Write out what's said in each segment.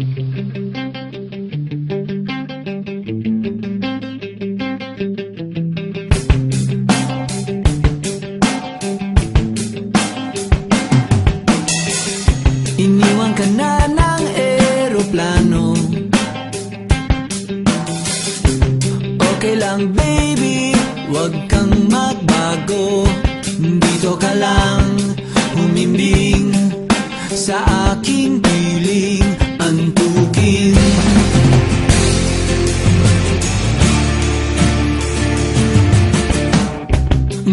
Iniwan ka na ng eroplano. Okay lang baby, wag kang magbago. Dito ka lang humimbing Sa aking piling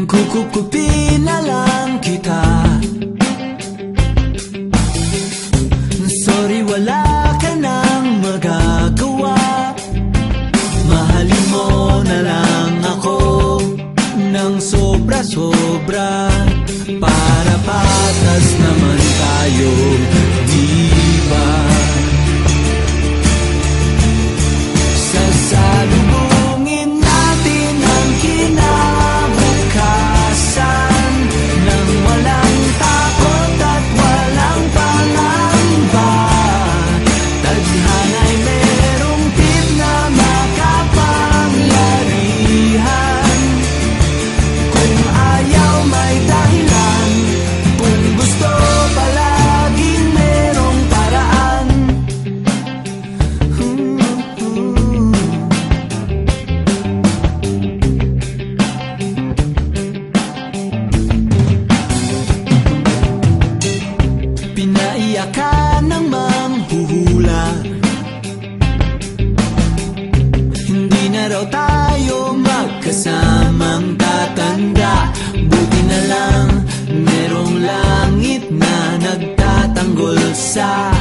Kukupkupin na lang kita. Sorry wala ka nang magagawa. Mahalin mo na lang ako Nang sobra-sobra. Para patas naman tayo Di ba? Sasabi other side.